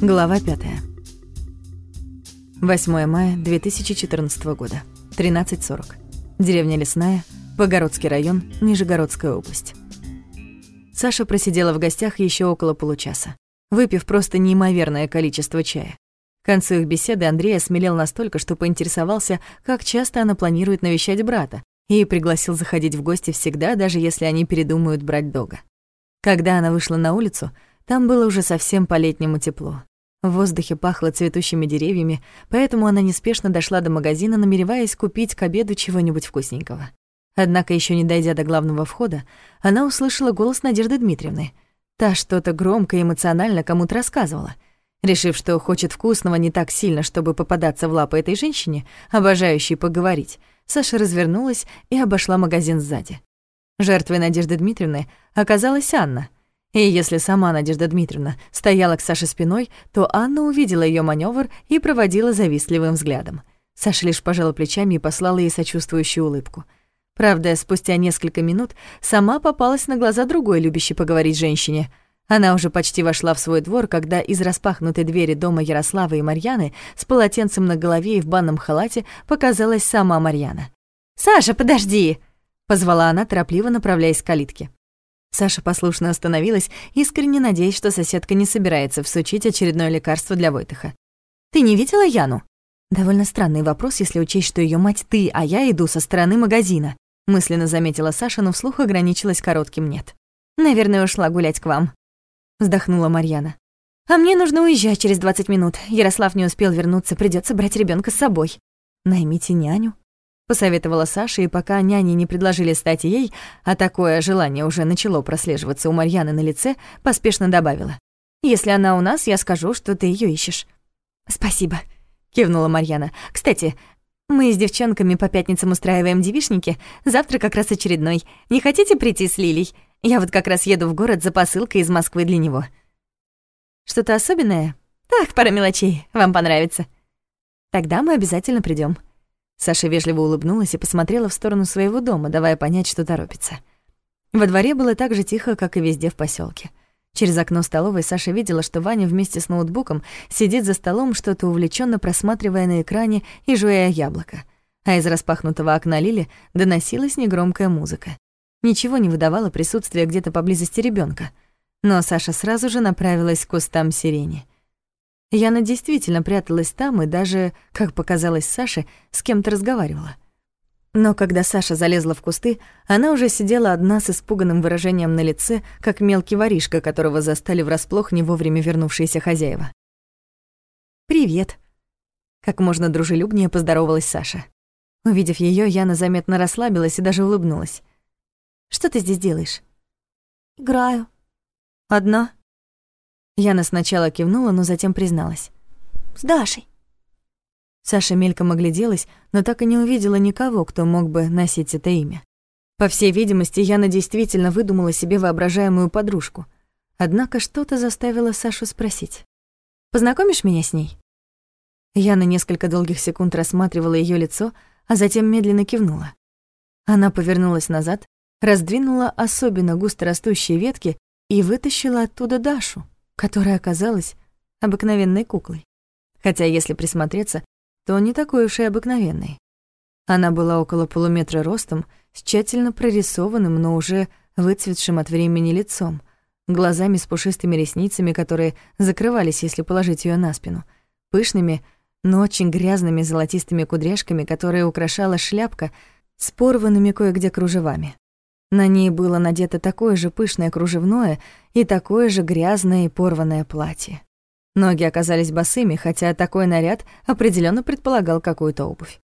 Глава 5. 8 мая 2014 года. 13.40. Деревня Лесная, Богородский район, Нижегородская область. Саша просидела в гостях еще около получаса, выпив просто неимоверное количество чая. К концу их беседы Андрей осмелел настолько, что поинтересовался, как часто она планирует навещать брата, и пригласил заходить в гости всегда, даже если они передумают брать дога. Когда она вышла на улицу, там было уже совсем по-летнему тепло. В воздухе пахло цветущими деревьями, поэтому она неспешно дошла до магазина, намереваясь купить к обеду чего-нибудь вкусненького. Однако, еще не дойдя до главного входа, она услышала голос Надежды Дмитриевны. Та что-то громко и эмоционально кому-то рассказывала. Решив, что хочет вкусного не так сильно, чтобы попадаться в лапы этой женщине, обожающей поговорить, Саша развернулась и обошла магазин сзади. Жертвой Надежды Дмитриевны оказалась Анна — и если сама Надежда Дмитриевна стояла к Саше спиной, то Анна увидела ее маневр и проводила завистливым взглядом. Саша лишь пожала плечами и послала ей сочувствующую улыбку. Правда, спустя несколько минут сама попалась на глаза другой любящей поговорить женщине. Она уже почти вошла в свой двор, когда из распахнутой двери дома Ярослава и Марьяны с полотенцем на голове и в банном халате показалась сама Марьяна. «Саша, подожди!» — позвала она, торопливо направляясь к калитке. Саша послушно остановилась, искренне надеясь, что соседка не собирается всучить очередное лекарство для Войтыха. «Ты не видела Яну?» Довольно странный вопрос, если учесть, что ее мать ты, а я иду со стороны магазина. Мысленно заметила Саша, но вслух ограничилась коротким «нет». «Наверное, ушла гулять к вам», — вздохнула Марьяна. «А мне нужно уезжать через 20 минут. Ярослав не успел вернуться, придется брать ребенка с собой». «Наймите няню», посоветовала Саша, и пока няни не предложили стать ей, а такое желание уже начало прослеживаться у Марьяны на лице, поспешно добавила. «Если она у нас, я скажу, что ты ее ищешь». «Спасибо», — кивнула Марьяна. «Кстати, мы с девчонками по пятницам устраиваем девишники. Завтра как раз очередной. Не хотите прийти с Лилей? Я вот как раз еду в город за посылкой из Москвы для него». «Что-то особенное?» «Так, пара мелочей. Вам понравится». «Тогда мы обязательно придем. Саша вежливо улыбнулась и посмотрела в сторону своего дома, давая понять, что торопится. Во дворе было так же тихо, как и везде в поселке. Через окно столовой Саша видела, что Ваня вместе с ноутбуком сидит за столом, что-то увлеченно просматривая на экране и жуя яблоко. А из распахнутого окна Лили доносилась негромкая музыка. Ничего не выдавало присутствия где-то поблизости ребенка. Но Саша сразу же направилась к кустам сирени — Яна действительно пряталась там и даже, как показалось Саше, с кем-то разговаривала. Но когда Саша залезла в кусты, она уже сидела одна с испуганным выражением на лице, как мелкий воришка, которого застали врасплох не вовремя вернувшиеся хозяева. «Привет», — как можно дружелюбнее поздоровалась Саша. Увидев ее, Яна заметно расслабилась и даже улыбнулась. «Что ты здесь делаешь?» «Играю». «Одна?» Яна сначала кивнула, но затем призналась. «С Дашей». Саша мельком огляделась, но так и не увидела никого, кто мог бы носить это имя. По всей видимости, Яна действительно выдумала себе воображаемую подружку. Однако что-то заставило Сашу спросить. «Познакомишь меня с ней?» Яна несколько долгих секунд рассматривала ее лицо, а затем медленно кивнула. Она повернулась назад, раздвинула особенно густо растущие ветки и вытащила оттуда Дашу которая оказалась обыкновенной куклой. Хотя, если присмотреться, то не такой уж и обыкновенной. Она была около полуметра ростом, с тщательно прорисованным, но уже выцветшим от времени лицом, глазами с пушистыми ресницами, которые закрывались, если положить ее на спину, пышными, но очень грязными золотистыми кудряшками, которые украшала шляпка с порванными кое-где кружевами. На ней было надето такое же пышное кружевное и такое же грязное и порванное платье. Ноги оказались босыми, хотя такой наряд определенно предполагал какую-то обувь.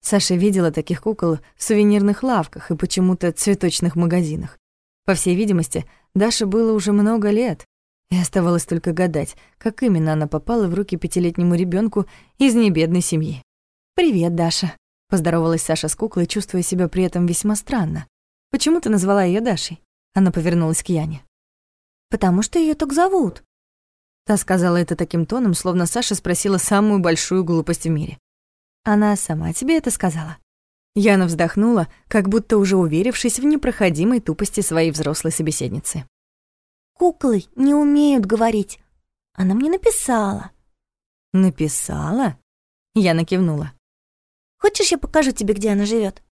Саша видела таких кукол в сувенирных лавках и почему-то цветочных магазинах. По всей видимости, Даше было уже много лет, и оставалось только гадать, как именно она попала в руки пятилетнему ребенку из небедной семьи. «Привет, Даша», — поздоровалась Саша с куклой, чувствуя себя при этом весьма странно. Почему ты назвала ее Дашей?» Она повернулась к Яне. «Потому что ее так зовут». Та сказала это таким тоном, словно Саша спросила самую большую глупость в мире. «Она сама тебе это сказала?» Яна вздохнула, как будто уже уверившись в непроходимой тупости своей взрослой собеседницы. «Куклы не умеют говорить. Она мне написала. Написала? Я накивнула. Хочешь, я покажу тебе, где она живет?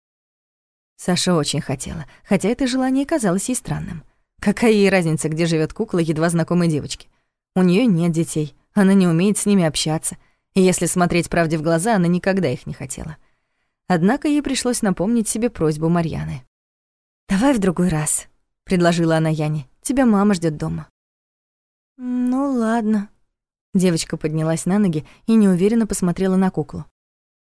Саша очень хотела, хотя это желание казалось ей странным. Какая ей разница, где живет кукла едва знакомой девочки? У нее нет детей, она не умеет с ними общаться, и если смотреть правде в глаза, она никогда их не хотела. Однако ей пришлось напомнить себе просьбу Марьяны. «Давай в другой раз», — предложила она Яне. «Тебя мама ждет дома». «Ну ладно». Девочка поднялась на ноги и неуверенно посмотрела на куклу.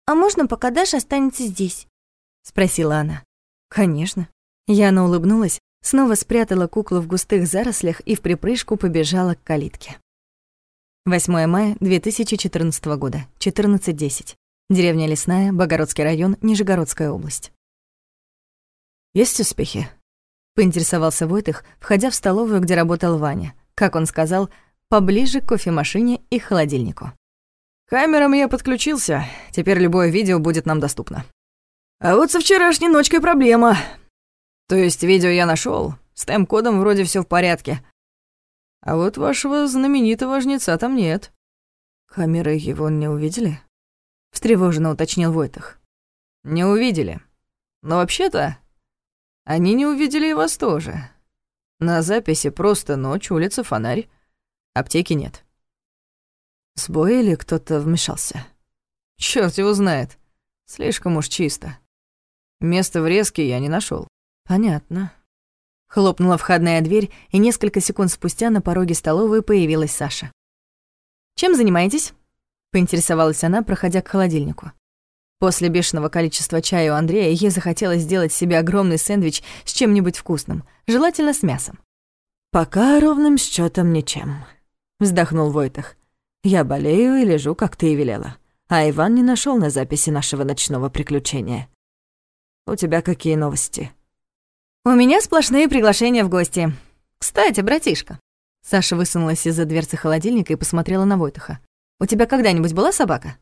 «А можно, пока Даша останется здесь?» — спросила она. «Конечно». Яна улыбнулась, снова спрятала куклу в густых зарослях и в припрыжку побежала к калитке. 8 мая 2014 года, 14.10. Деревня Лесная, Богородский район, Нижегородская область. «Есть успехи?» — поинтересовался Войтых, входя в столовую, где работал Ваня. Как он сказал, поближе к кофемашине и холодильнику. «Камерам я подключился, теперь любое видео будет нам доступно. А вот со вчерашней ночкой проблема. То есть видео я нашел, с тайм-кодом вроде все в порядке. А вот вашего знаменитого жнеца там нет. Камеры его не увидели? Встревоженно уточнил Войтах. Не увидели. Но вообще-то они не увидели и вас тоже. На записи просто ночь, улица, фонарь. Аптеки нет. Сбой или кто-то вмешался? Черт его знает. Слишком уж чисто. Место врезки я не нашел. Понятно. Хлопнула входная дверь, и несколько секунд спустя на пороге столовой появилась Саша. «Чем занимаетесь?» — поинтересовалась она, проходя к холодильнику. После бешеного количества чая у Андрея ей захотелось сделать себе огромный сэндвич с чем-нибудь вкусным, желательно с мясом. «Пока ровным счетом ничем», — вздохнул Войтах. «Я болею и лежу, как ты и велела. А Иван не нашел на записи нашего ночного приключения. У тебя какие новости?» «У меня сплошные приглашения в гости. Кстати, братишка». Саша высунулась из-за дверцы холодильника и посмотрела на Войтаха. «У тебя когда-нибудь была собака?»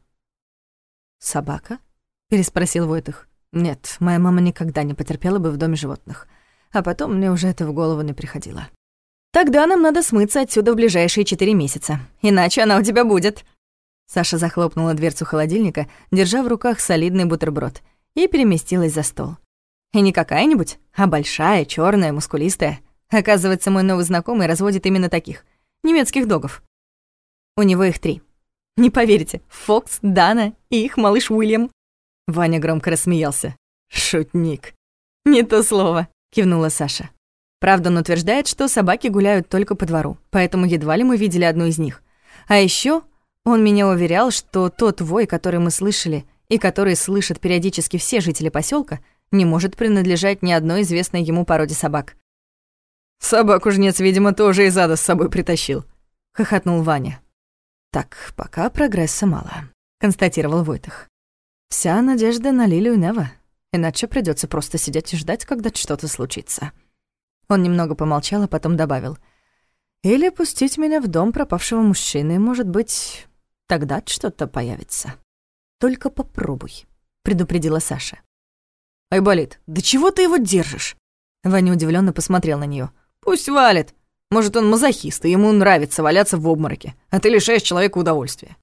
«Собака?» — переспросил Войтах. «Нет, моя мама никогда не потерпела бы в доме животных. А потом мне уже это в голову не приходило». «Тогда нам надо смыться отсюда в ближайшие четыре месяца. Иначе она у тебя будет». Саша захлопнула дверцу холодильника, держа в руках солидный бутерброд — и переместилась за стол. И не какая-нибудь, а большая, черная, мускулистая. Оказывается, мой новый знакомый разводит именно таких, немецких догов. У него их три. Не поверите, Фокс, Дана и их малыш Уильям. Ваня громко рассмеялся. «Шутник». «Не то слово», — кивнула Саша. Правда, он утверждает, что собаки гуляют только по двору, поэтому едва ли мы видели одну из них. А еще он меня уверял, что тот вой, который мы слышали, и который слышат периодически все жители поселка, не может принадлежать ни одной известной ему породе собак. «Собаку-жнец, видимо, тоже из ада с собой притащил», — хохотнул Ваня. «Так, пока прогресса мало», — констатировал Войтах. «Вся надежда на Лилию Нева, иначе придется просто сидеть и ждать, когда что-то случится». Он немного помолчал, а потом добавил. «Или пустить меня в дом пропавшего мужчины, может быть, тогда что-то появится». Только попробуй», — предупредила Саша. «Айболит, да чего ты его держишь?» Ваня удивленно посмотрел на нее. «Пусть валит. Может, он мазохист, и ему нравится валяться в обмороке, а ты лишаешь человека удовольствия».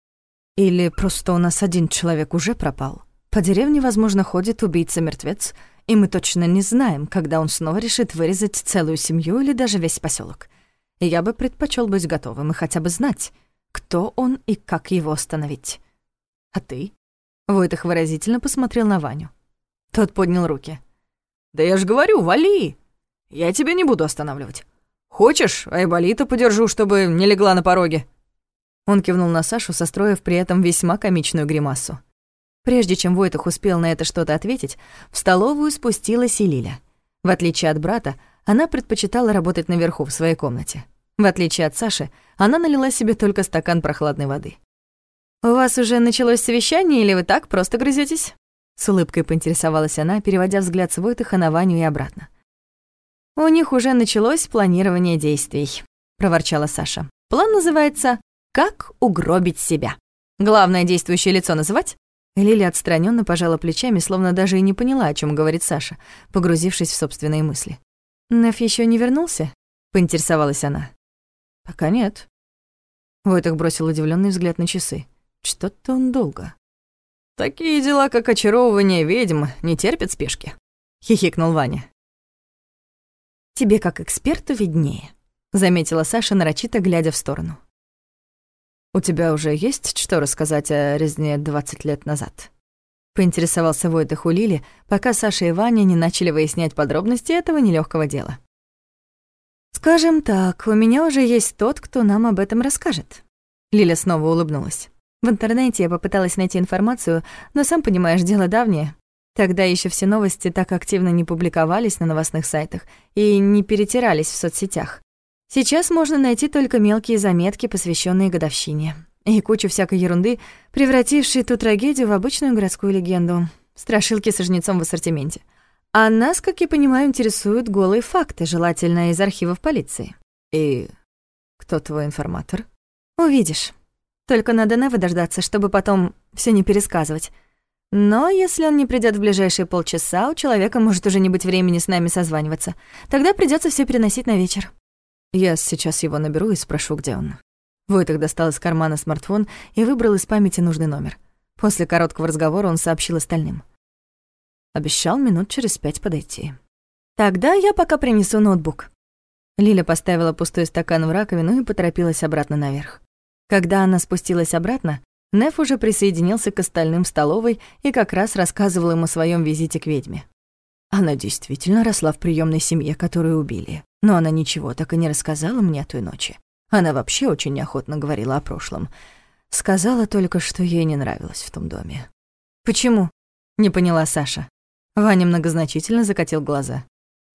«Или просто у нас один человек уже пропал. По деревне, возможно, ходит убийца-мертвец, и мы точно не знаем, когда он снова решит вырезать целую семью или даже весь поселок. Я бы предпочел быть готовым и хотя бы знать, кто он и как его остановить. А ты?» Войтах выразительно посмотрел на Ваню. Тот поднял руки. «Да я ж говорю, вали! Я тебя не буду останавливать. Хочешь, Айболита подержу, чтобы не легла на пороге?» Он кивнул на Сашу, состроив при этом весьма комичную гримасу. Прежде чем Войтах успел на это что-то ответить, в столовую спустилась и Лиля. В отличие от брата, она предпочитала работать наверху в своей комнате. В отличие от Саши, она налила себе только стакан прохладной воды. «У вас уже началось совещание или вы так просто грызетесь? С улыбкой поинтересовалась она, переводя взгляд с Войтыха на Ваню и обратно. «У них уже началось планирование действий», — проворчала Саша. «План называется «Как угробить себя». Главное действующее лицо называть?» Лили отстраненно пожала плечами, словно даже и не поняла, о чем говорит Саша, погрузившись в собственные мысли. «Неф еще не вернулся?» — поинтересовалась она. «Пока нет», Войтых бросил удивленный взгляд на часы. Что-то он долго. «Такие дела, как очаровывание ведьм, не терпят спешки», — хихикнул Ваня. «Тебе, как эксперту, виднее», — заметила Саша, нарочито глядя в сторону. «У тебя уже есть что рассказать о резне 20 лет назад?» Поинтересовался Войтых у Лили, пока Саша и Ваня не начали выяснять подробности этого нелегкого дела. «Скажем так, у меня уже есть тот, кто нам об этом расскажет». Лиля снова улыбнулась. В интернете я попыталась найти информацию, но, сам понимаешь, дело давнее. Тогда еще все новости так активно не публиковались на новостных сайтах и не перетирались в соцсетях. Сейчас можно найти только мелкие заметки, посвященные годовщине. И кучу всякой ерунды, превратившей ту трагедию в обычную городскую легенду. Страшилки со жнецом в ассортименте. А нас, как я понимаю, интересуют голые факты, желательно из архивов полиции. И кто твой информатор? Увидишь. Только надо Нева дождаться, чтобы потом все не пересказывать. Но если он не придет в ближайшие полчаса, у человека может уже не быть времени с нами созваниваться. Тогда придется все переносить на вечер. Я сейчас его наберу и спрошу, где он. Войтых достал из кармана смартфон и выбрал из памяти нужный номер. После короткого разговора он сообщил остальным. Обещал минут через пять подойти. «Тогда я пока принесу ноутбук». Лиля поставила пустой стакан в раковину и поторопилась обратно наверх. Когда она спустилась обратно, Неф уже присоединился к остальным в столовой и как раз рассказывал им о своем визите к ведьме. Она действительно росла в приемной семье, которую убили. Но она ничего так и не рассказала мне о той ночи. Она вообще очень неохотно говорила о прошлом. Сказала только, что ей не нравилось в том доме. «Почему?» — не поняла Саша. Ваня многозначительно закатил глаза.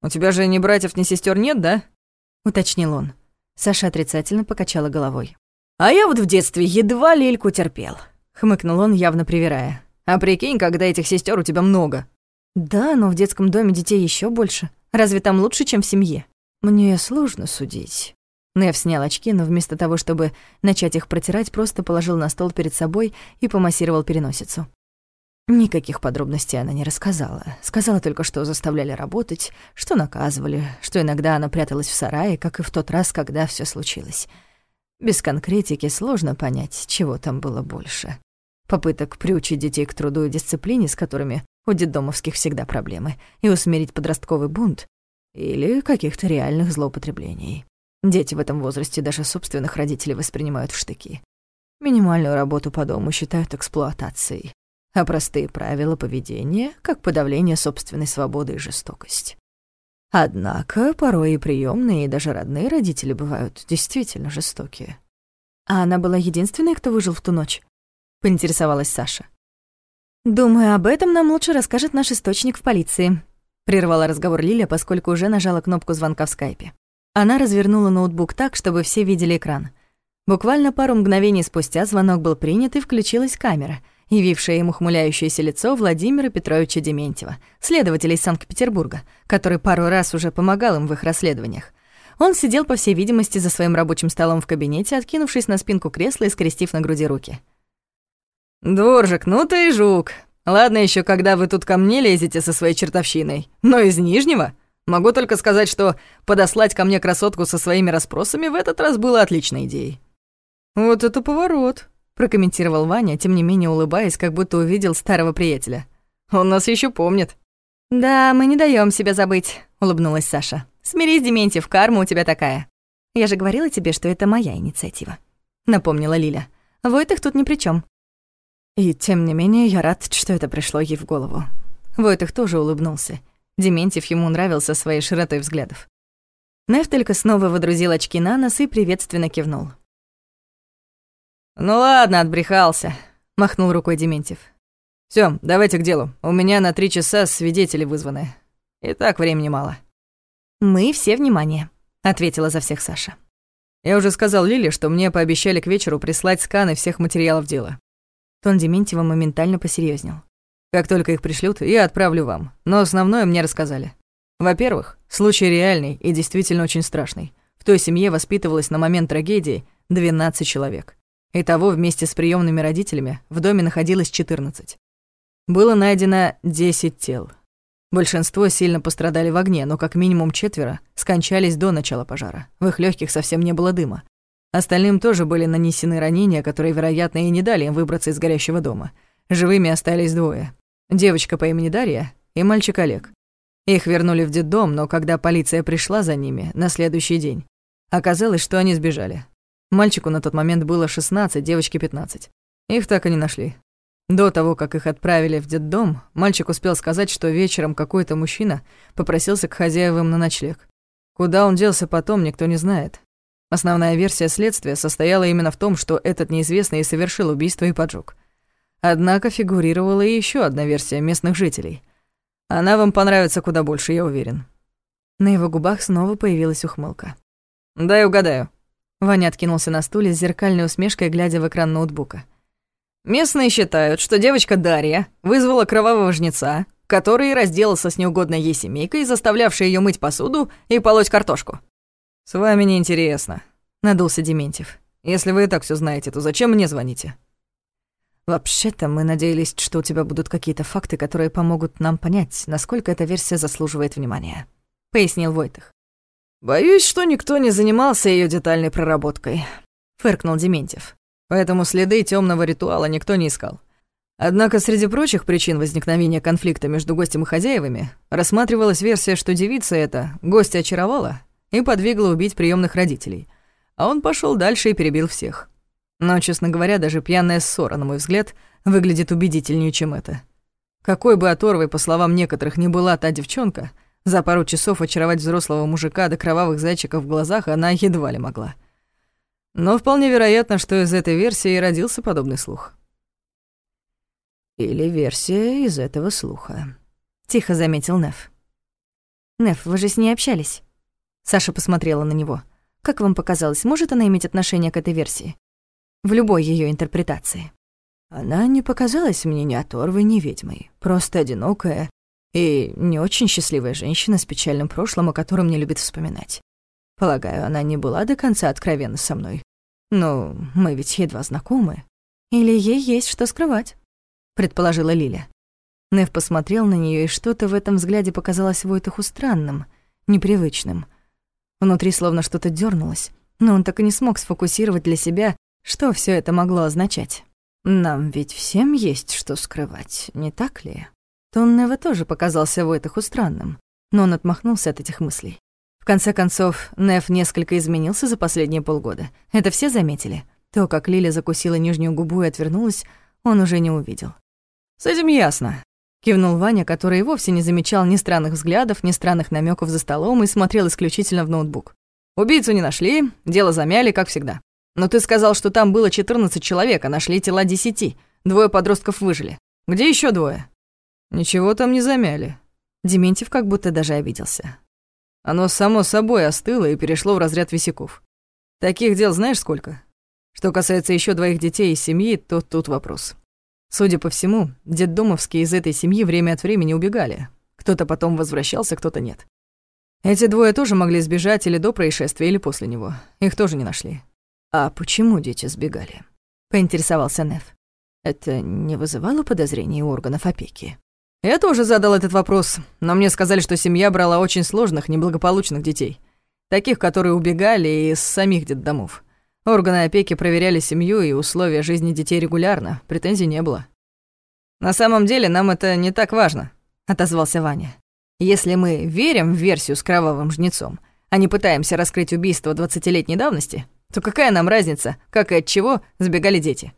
«У тебя же ни братьев, ни сестер нет, да?» — уточнил он. Саша отрицательно покачала головой. А я вот в детстве едва лельку терпел. Хмыкнул он, явно привирая. А прикинь, когда этих сестер у тебя много. Да, но в детском доме детей еще больше. Разве там лучше, чем в семье? Мне сложно судить. Нев снял очки, но вместо того, чтобы начать их протирать, просто положил на стол перед собой и помассировал переносицу. Никаких подробностей она не рассказала. Сказала только, что заставляли работать, что наказывали, что иногда она пряталась в сарае, как и в тот раз, когда все случилось. Без конкретики сложно понять, чего там было больше. Попыток приучить детей к труду и дисциплине, с которыми у детдомовских всегда проблемы, и усмирить подростковый бунт, или каких-то реальных злоупотреблений. Дети в этом возрасте даже собственных родителей воспринимают в штыки. Минимальную работу по дому считают эксплуатацией, а простые правила поведения — как подавление собственной свободы и жестокость. Однако порой и приемные, и даже родные родители бывают действительно жестокие. А она была единственной, кто выжил в ту ночь? Поинтересовалась Саша. «Думаю, об этом нам лучше расскажет наш источник в полиции», прервала разговор Лиля, поскольку уже нажала кнопку звонка в скайпе. Она развернула ноутбук так, чтобы все видели экран. Буквально пару мгновений спустя звонок был принят и включилась камера — явившее ему ухмыляющееся лицо Владимира Петровича Дементьева, следователя из Санкт-Петербурга, который пару раз уже помогал им в их расследованиях. Он сидел, по всей видимости, за своим рабочим столом в кабинете, откинувшись на спинку кресла и скрестив на груди руки. «Дворжик, ну ты и жук. Ладно еще, когда вы тут ко мне лезете со своей чертовщиной. Но из Нижнего? Могу только сказать, что подослать ко мне красотку со своими расспросами в этот раз было отличной идеей». «Вот это поворот», прокомментировал Ваня, тем не менее улыбаясь, как будто увидел старого приятеля. Он нас еще помнит. Да, мы не даем себя забыть, улыбнулась Саша. Смирись, Дементьев, карма у тебя такая. Я же говорила тебе, что это моя инициатива, напомнила Лиля. Войтых тут ни при чем. И тем не менее, я рад, что это пришло ей в голову. Войтых тоже улыбнулся. Дементьев ему нравился своей широтой взглядов. Неф только снова водрузил очки на нос и приветственно кивнул. «Ну ладно, отбрехался», — махнул рукой Дементьев. Все, давайте к делу. У меня на три часа свидетели вызваны. И так времени мало». «Мы все внимание», — ответила за всех Саша. «Я уже сказал Лиле, что мне пообещали к вечеру прислать сканы всех материалов дела». Тон Дементьева моментально посерьезнел. «Как только их пришлют, я отправлю вам. Но основное мне рассказали. Во-первых, случай реальный и действительно очень страшный. В той семье воспитывалось на момент трагедии 12 человек. Итого вместе с приемными родителями в доме находилось 14. Было найдено 10 тел. Большинство сильно пострадали в огне, но как минимум четверо скончались до начала пожара. В их легких совсем не было дыма. Остальным тоже были нанесены ранения, которые, вероятно, и не дали им выбраться из горящего дома. Живыми остались двое. Девочка по имени Дарья и мальчик Олег. Их вернули в детдом, но когда полиция пришла за ними на следующий день, оказалось, что они сбежали. Мальчику на тот момент было 16, девочке 15. Их так и не нашли. До того, как их отправили в детдом, мальчик успел сказать, что вечером какой-то мужчина попросился к хозяевам на ночлег. Куда он делся потом, никто не знает. Основная версия следствия состояла именно в том, что этот неизвестный совершил убийство и поджог. Однако фигурировала и еще одна версия местных жителей. Она вам понравится куда больше, я уверен. На его губах снова появилась ухмылка. «Дай угадаю». Ваня откинулся на стуле с зеркальной усмешкой, глядя в экран ноутбука. Местные считают, что девочка Дарья вызвала кровавого жнеца, который разделался с неугодной ей семейкой, заставлявшей ее мыть посуду и полоть картошку. «С вами неинтересно», — надулся Дементьев. «Если вы и так все знаете, то зачем мне звоните?» «Вообще-то мы надеялись, что у тебя будут какие-то факты, которые помогут нам понять, насколько эта версия заслуживает внимания», — пояснил Войтых. «Боюсь, что никто не занимался ее детальной проработкой», — фыркнул Дементьев поэтому следы темного ритуала никто не искал. Однако среди прочих причин возникновения конфликта между гостем и хозяевами рассматривалась версия, что девица эта гостя очаровала и подвигла убить приемных родителей, а он пошел дальше и перебил всех. Но, честно говоря, даже пьяная ссора, на мой взгляд, выглядит убедительнее, чем это. Какой бы оторвой, по словам некоторых, не была та девчонка, за пару часов очаровать взрослого мужика до кровавых зайчиков в глазах она едва ли могла. Но вполне вероятно, что из этой версии и родился подобный слух. «Или версия из этого слуха», — тихо заметил Неф. «Неф, вы же с ней общались?» Саша посмотрела на него. «Как вам показалось, может она иметь отношение к этой версии? В любой ее интерпретации?» Она не показалась мне ни оторвой, ни ведьмой. Просто одинокая и не очень счастливая женщина с печальным прошлым, о котором не любит вспоминать. Полагаю, она не была до конца откровенна со мной. Но мы ведь едва знакомы. Или ей есть что скрывать, предположила Лиля. Нев посмотрел на нее, и что-то в этом взгляде показалось Войтуху странным, непривычным. Внутри словно что-то дернулось, но он так и не смог сфокусировать для себя, что все это могло означать. «Нам ведь всем есть что скрывать, не так ли?» Тон Нева тоже показался Войтуху странным, но он отмахнулся от этих мыслей. В конце концов, Неф несколько изменился за последние полгода. Это все заметили. То, как Лиля закусила нижнюю губу и отвернулась, он уже не увидел. «С этим ясно», — кивнул Ваня, который вовсе не замечал ни странных взглядов, ни странных намеков за столом и смотрел исключительно в ноутбук. «Убийцу не нашли, дело замяли, как всегда. Но ты сказал, что там было 14 человек, а нашли тела 10. Двое подростков выжили. Где еще двое?» «Ничего там не замяли». Дементьев как будто даже обиделся. Оно само собой остыло и перешло в разряд висяков. Таких дел знаешь сколько? Что касается еще двоих детей из семьи, то тут вопрос. Судя по всему, детдомовские из этой семьи время от времени убегали. Кто-то потом возвращался, кто-то нет. Эти двое тоже могли сбежать или до происшествия, или после него. Их тоже не нашли. «А почему дети сбегали?» — поинтересовался Неф. «Это не вызывало подозрений у органов опеки?» Я тоже задал этот вопрос, но мне сказали, что семья брала очень сложных, неблагополучных детей. Таких, которые убегали из самих детдомов. Органы опеки проверяли семью и условия жизни детей регулярно, претензий не было. «На самом деле нам это не так важно», — отозвался Ваня. «Если мы верим в версию с кровавым жнецом, а не пытаемся раскрыть убийство двадцатилетней давности, то какая нам разница, как и от чего сбегали дети?»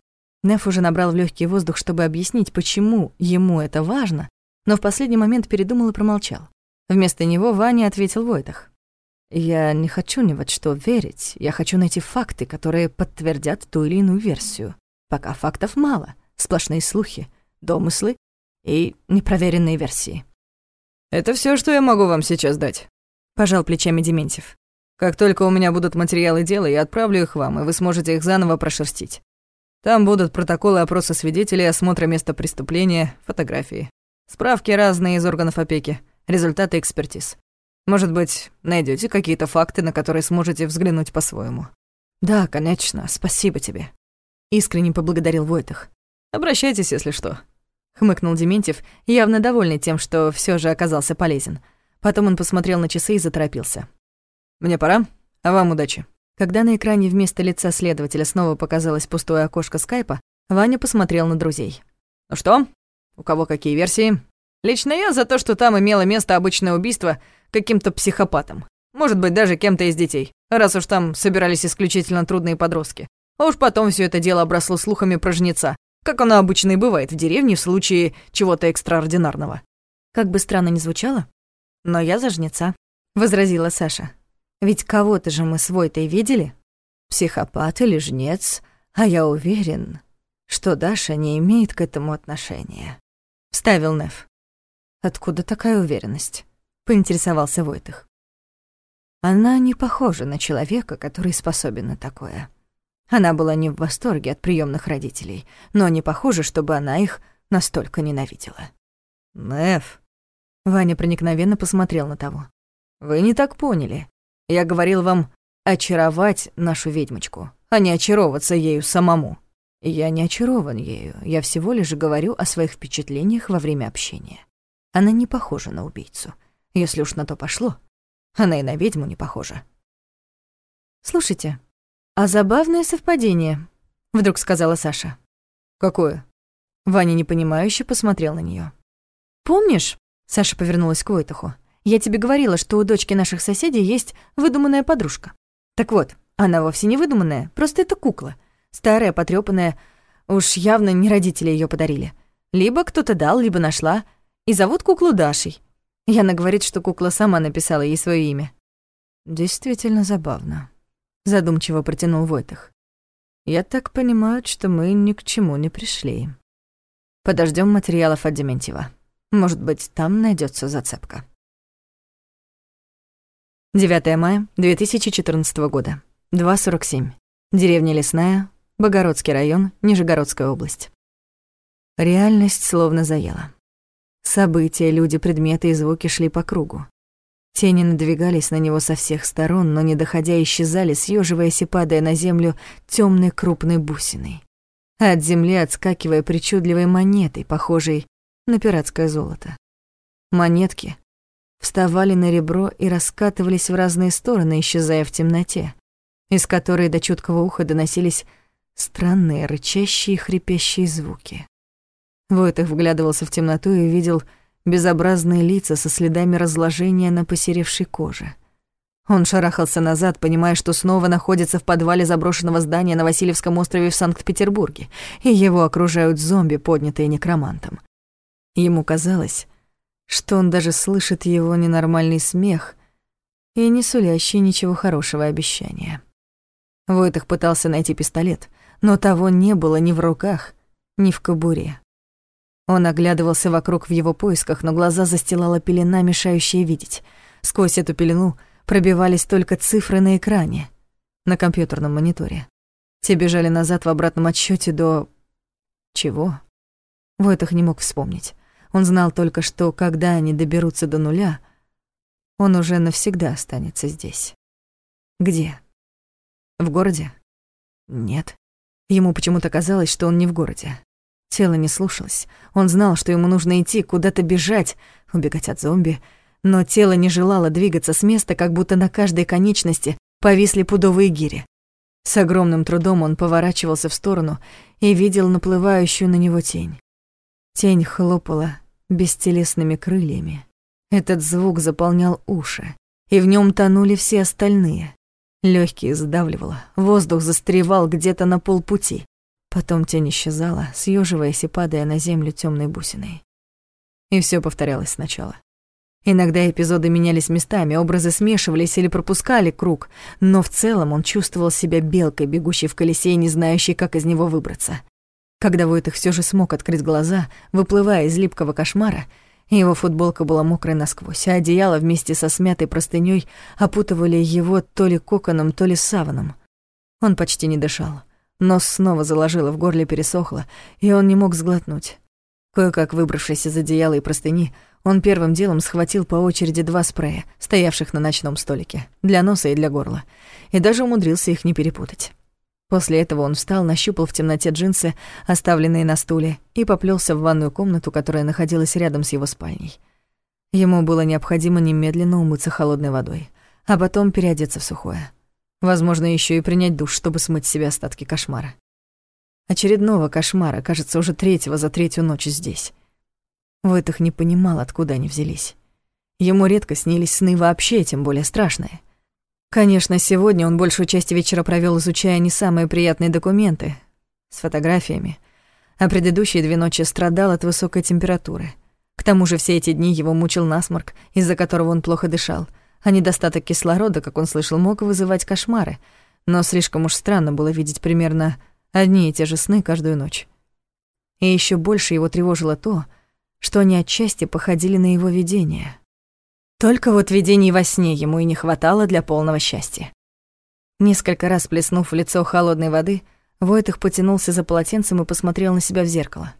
Неф уже набрал в легкий воздух, чтобы объяснить, почему ему это важно, но в последний момент передумал и промолчал. Вместо него Ваня ответил Войтах. «Я не хочу ни во что верить. Я хочу найти факты, которые подтвердят ту или иную версию. Пока фактов мало. Сплошные слухи, домыслы и непроверенные версии». «Это все, что я могу вам сейчас дать», — пожал плечами Дементьев. «Как только у меня будут материалы дела, я отправлю их вам, и вы сможете их заново прошерстить. Там будут протоколы опроса свидетелей, осмотра места преступления, фотографии. Справки разные из органов опеки, результаты экспертиз. Может быть, найдете какие-то факты, на которые сможете взглянуть по-своему. Да, конечно, спасибо тебе. Искренне поблагодарил Войтах. Обращайтесь, если что. Хмыкнул Дементьев, явно довольный тем, что все же оказался полезен. Потом он посмотрел на часы и заторопился. Мне пора, а вам удачи. Когда на экране вместо лица следователя снова показалось пустое окошко скайпа, Ваня посмотрел на друзей. «Ну что, у кого какие версии?» «Лично я за то, что там имело место обычное убийство каким-то психопатом. Может быть, даже кем-то из детей, раз уж там собирались исключительно трудные подростки. А уж потом все это дело обросло слухами про жнеца, как оно обычно и бывает в деревне в случае чего-то экстраординарного. Как бы странно ни звучало, но я за жнеца, возразила Саша. Ведь кого-то же мы свой-то и видели. Психопат или жнец, а я уверен, что Даша не имеет к этому отношения. Вставил Неф. Откуда такая уверенность? Поинтересовался Войтых. Она не похожа на человека, который способен на такое. Она была не в восторге от приемных родителей, но не похоже, чтобы она их настолько ненавидела. «Неф», — Ваня проникновенно посмотрел на того. «Вы не так поняли. Я говорил вам очаровать нашу ведьмочку, а не очаровываться ею самому». «Я не очарован ею, я всего лишь говорю о своих впечатлениях во время общения. Она не похожа на убийцу. Если уж на то пошло, она и на ведьму не похожа». «Слушайте, «А забавное совпадение», — вдруг сказала Саша. «Какое?» Ваня непонимающе посмотрел на нее. «Помнишь?» — Саша повернулась к Войтуху. «Я тебе говорила, что у дочки наших соседей есть выдуманная подружка. Так вот, она вовсе не выдуманная, просто это кукла. Старая, потрёпанная, уж явно не родители ее подарили. Либо кто-то дал, либо нашла. И зовут куклу Дашей. Яна говорит, что кукла сама написала ей свое имя». «Действительно забавно», задумчиво протянул Войтах. Я так понимаю, что мы ни к чему не пришли. Подождем материалов от Дементьева. Может быть, там найдется зацепка. 9 мая 2014 года. 2.47. Деревня Лесная, Богородский район, Нижегородская область. Реальность словно заела. События, люди, предметы и звуки шли по кругу. Тени надвигались на него со всех сторон, но, не доходя, исчезали, съеживаясь и падая на землю темной крупной бусиной. от земли отскакивая причудливой монетой, похожей на пиратское золото. Монетки вставали на ребро и раскатывались в разные стороны, исчезая в темноте, из которой до чуткого уха доносились странные рычащие хрипящие звуки. Войтых вглядывался в темноту и видел — безобразные лица со следами разложения на посеревшей коже. Он шарахался назад, понимая, что снова находится в подвале заброшенного здания на Васильевском острове в Санкт-Петербурге, и его окружают зомби, поднятые некромантом. Ему казалось, что он даже слышит его ненормальный смех и не сулящий ничего хорошего обещания. Войтых пытался найти пистолет, но того не было ни в руках, ни в кобуре. Он оглядывался вокруг в его поисках, но глаза застилала пелена, мешающая видеть. Сквозь эту пелену пробивались только цифры на экране, на компьютерном мониторе. Те бежали назад в обратном отсчете до... Чего? Войтах не мог вспомнить. Он знал только, что когда они доберутся до нуля, он уже навсегда останется здесь. Где? В городе? Нет. Ему почему-то казалось, что он не в городе. Тело не слушалось. Он знал, что ему нужно идти, куда-то бежать, убегать от зомби. Но тело не желало двигаться с места, как будто на каждой конечности повисли пудовые гири. С огромным трудом он поворачивался в сторону и видел наплывающую на него тень. Тень хлопала бестелесными крыльями. Этот звук заполнял уши, и в нем тонули все остальные. Лёгкие сдавливало, воздух застревал где-то на полпути. Потом тень исчезала, съеживаясь и падая на землю темной бусиной. И все повторялось сначала. Иногда эпизоды менялись местами, образы смешивались или пропускали круг, но в целом он чувствовал себя белкой, бегущей в колесе и не знающей, как из него выбраться. Когда Войтых все же смог открыть глаза, выплывая из липкого кошмара, его футболка была мокрой насквозь, а одеяло вместе со смятой простынёй опутывали его то ли коконом, то ли саваном. Он почти не дышал. Нос снова заложило, в горле пересохло, и он не мог сглотнуть. Кое-как выбравшись из одеяла и простыни, он первым делом схватил по очереди два спрея, стоявших на ночном столике, для носа и для горла, и даже умудрился их не перепутать. После этого он встал, нащупал в темноте джинсы, оставленные на стуле, и поплелся в ванную комнату, которая находилась рядом с его спальней. Ему было необходимо немедленно умыться холодной водой, а потом переодеться в сухое. Возможно, еще и принять душ, чтобы смыть с себя остатки кошмара. Очередного кошмара, кажется, уже третьего за третью ночь здесь. Войтых не понимал, откуда они взялись. Ему редко снились сны вообще, тем более страшные. Конечно, сегодня он большую часть вечера провел, изучая не самые приятные документы с фотографиями, а предыдущие две ночи страдал от высокой температуры. К тому же все эти дни его мучил насморк, из-за которого он плохо дышал, а недостаток кислорода, как он слышал, мог вызывать кошмары, но слишком уж странно было видеть примерно одни и те же сны каждую ночь. И еще больше его тревожило то, что они отчасти походили на его видения. Только вот видений во сне ему и не хватало для полного счастья. Несколько раз плеснув в лицо холодной воды, Войтых потянулся за полотенцем и посмотрел на себя в зеркало.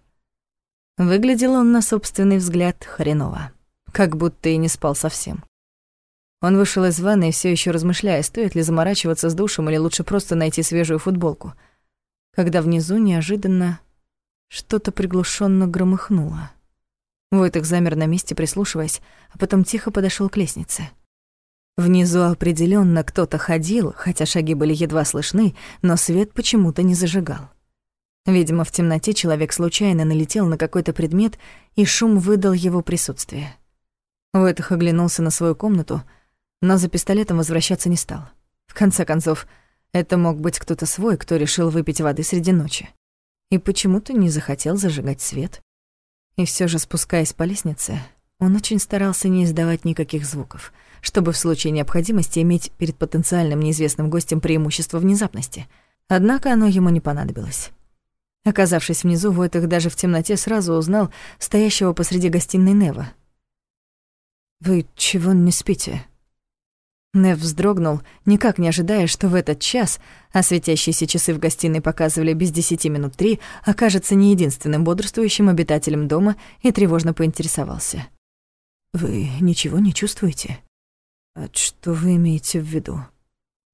Выглядел он на собственный взгляд хреново, как будто и не спал совсем. Он вышел из ванны, все еще размышляя, стоит ли заморачиваться с душем или лучше просто найти свежую футболку, когда внизу неожиданно что-то приглушенно громыхнуло. Войтых замер на месте, прислушиваясь, а потом тихо подошел к лестнице. Внизу определенно кто-то ходил, хотя шаги были едва слышны, но свет почему-то не зажигал. Видимо, в темноте человек случайно налетел на какой-то предмет, и шум выдал его присутствие. Войтых оглянулся на свою комнату, но за пистолетом возвращаться не стал. В конце концов, это мог быть кто-то свой, кто решил выпить воды среди ночи. И почему-то не захотел зажигать свет. И все же, спускаясь по лестнице, он очень старался не издавать никаких звуков, чтобы в случае необходимости иметь перед потенциальным неизвестным гостем преимущество внезапности. Однако оно ему не понадобилось. Оказавшись внизу, Войтых даже в темноте сразу узнал стоящего посреди гостиной Нева. «Вы чего не спите?» Нев вздрогнул, никак не ожидая, что в этот час, а светящиеся часы в гостиной показывали без десяти минут три, окажется не единственным бодрствующим обитателем дома и тревожно поинтересовался. «Вы ничего не чувствуете?» «А «Что вы имеете в виду?»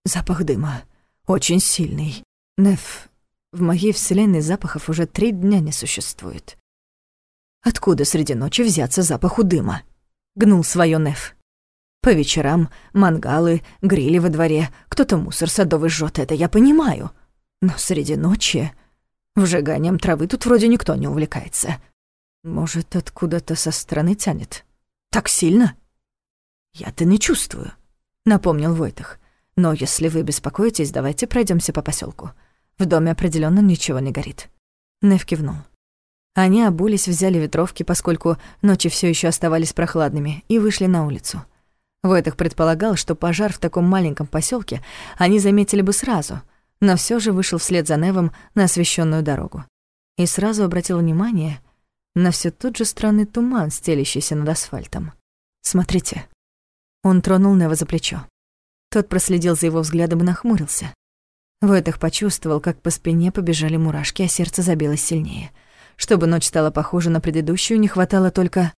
«Запах дыма. Очень сильный. Нев, в моей вселенной запахов уже три дня не существует». «Откуда среди ночи взяться запаху дыма?» — гнул своё Нев. По вечерам мангалы, грили во дворе, кто-то мусор садовый жжет, это я понимаю. Но среди ночи вжиганием травы тут вроде никто не увлекается. Может, откуда-то со стороны тянет? Так сильно? Я-то не чувствую, напомнил Войтах. Но если вы беспокоитесь, давайте пройдемся по поселку. В доме определенно ничего не горит. Нев кивнул. Они обулись, взяли ветровки, поскольку ночи все еще оставались прохладными, и вышли на улицу. Войтых предполагал, что пожар в таком маленьком поселке они заметили бы сразу, но все же вышел вслед за Невом на освещенную дорогу. И сразу обратил внимание на все тот же странный туман, стелящийся над асфальтом. «Смотрите». Он тронул Нева за плечо. Тот проследил за его взглядом и нахмурился. Войтых почувствовал, как по спине побежали мурашки, а сердце забилось сильнее. Чтобы ночь стала похожа на предыдущую, не хватало только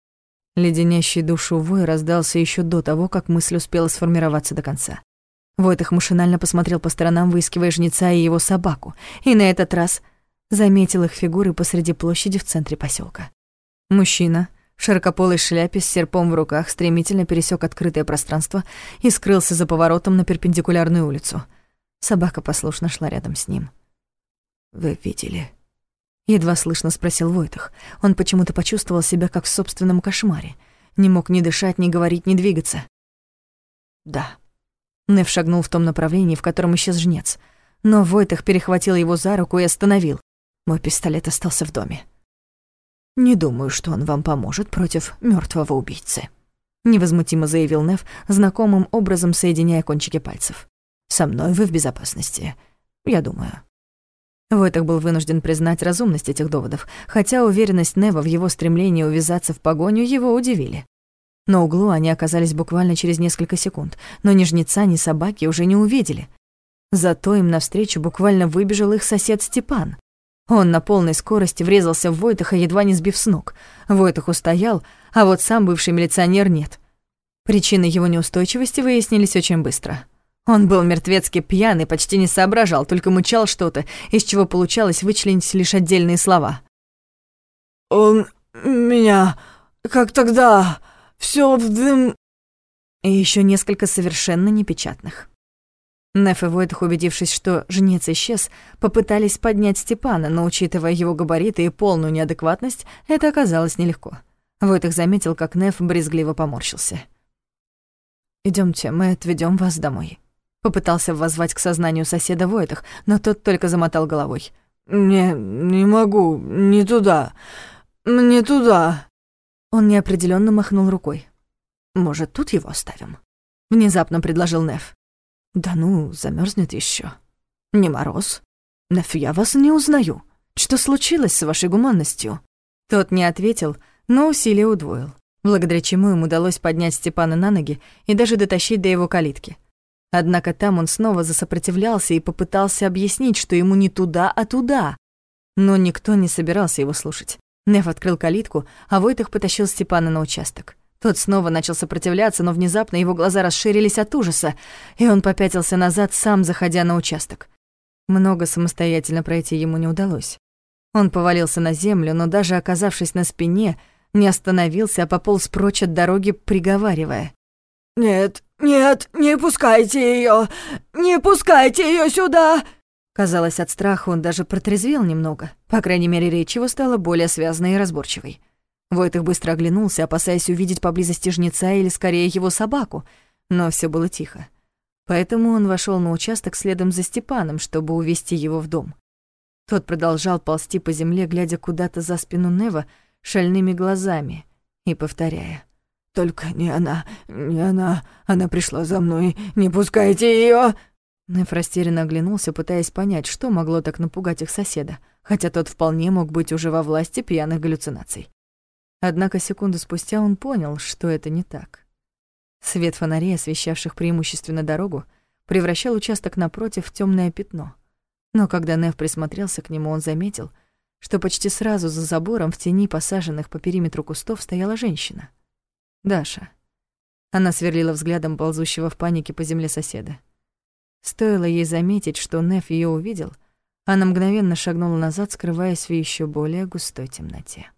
Леденящий душу вой раздался еще до того, как мысль успела сформироваться до конца. Войтых машинально посмотрел по сторонам, выискивая жнеца и его собаку, и на этот раз заметил их фигуры посреди площади в центре поселка. Мужчина в широкополой шляпе с серпом в руках стремительно пересек открытое пространство и скрылся за поворотом на перпендикулярную улицу. Собака послушно шла рядом с ним. «Вы видели?» Едва слышно спросил Войтах. Он почему-то почувствовал себя как в собственном кошмаре. Не мог ни дышать, ни говорить, ни двигаться. «Да». Нев шагнул в том направлении, в котором исчез жнец. Но Войтах перехватил его за руку и остановил. Мой пистолет остался в доме. «Не думаю, что он вам поможет против мертвого убийцы», — невозмутимо заявил Нев, знакомым образом соединяя кончики пальцев. «Со мной вы в безопасности, я думаю». Войтах был вынужден признать разумность этих доводов, хотя уверенность Нева в его стремлении увязаться в погоню его удивили. На углу они оказались буквально через несколько секунд, но ни жнеца, ни собаки уже не увидели. Зато им навстречу буквально выбежал их сосед Степан. Он на полной скорости врезался в Войтаха, едва не сбив с ног. Войтах устоял, а вот сам бывший милиционер нет. Причины его неустойчивости выяснились очень быстро. Он был мертвецки пьяный, почти не соображал, только мычал что-то, из чего получалось вычленить лишь отдельные слова. «Он меня, как тогда, все в дым...» И еще несколько совершенно непечатных. Неф и Войтах, убедившись, что жнец исчез, попытались поднять Степана, но, учитывая его габариты и полную неадекватность, это оказалось нелегко. Войтах заметил, как Неф брезгливо поморщился. Идемте, мы отведем вас домой». Попытался воззвать к сознанию соседа Войтах, но тот только замотал головой. «Не, не могу, не туда, не туда». Он неопределенно махнул рукой. «Может, тут его оставим?» Внезапно предложил Неф. «Да ну, замерзнет еще. Не мороз. Неф, я вас не узнаю. Что случилось с вашей гуманностью?» Тот не ответил, но усилия удвоил, благодаря чему им удалось поднять Степана на ноги и даже дотащить до его калитки. Однако там он снова засопротивлялся и попытался объяснить, что ему не туда, а туда. Но никто не собирался его слушать. Неф открыл калитку, а Войтах потащил Степана на участок. Тот снова начал сопротивляться, но внезапно его глаза расширились от ужаса, и он попятился назад, сам заходя на участок. Много самостоятельно пройти ему не удалось. Он повалился на землю, но даже оказавшись на спине, не остановился, а пополз прочь от дороги, приговаривая. «Нет, нет, не пускайте ее, Не пускайте ее сюда!» Казалось, от страха он даже протрезвел немного. По крайней мере, речь его стала более связной и разборчивой. Войтых быстро оглянулся, опасаясь увидеть поблизости жнеца или, скорее, его собаку, но все было тихо. Поэтому он вошел на участок следом за Степаном, чтобы увести его в дом. Тот продолжал ползти по земле, глядя куда-то за спину Нева шальными глазами и повторяя. «Только не она, не она, она пришла за мной, не пускайте ее. Неф растерянно оглянулся, пытаясь понять, что могло так напугать их соседа, хотя тот вполне мог быть уже во власти пьяных галлюцинаций. Однако секунду спустя он понял, что это не так. Свет фонарей, освещавших преимущественно дорогу, превращал участок напротив в темное пятно. Но когда Нев присмотрелся к нему, он заметил, что почти сразу за забором в тени посаженных по периметру кустов стояла женщина. Даша. Она сверлила взглядом ползущего в панике по земле соседа. Стоило ей заметить, что Неф ее увидел, она мгновенно шагнула назад, скрываясь в еще более густой темноте.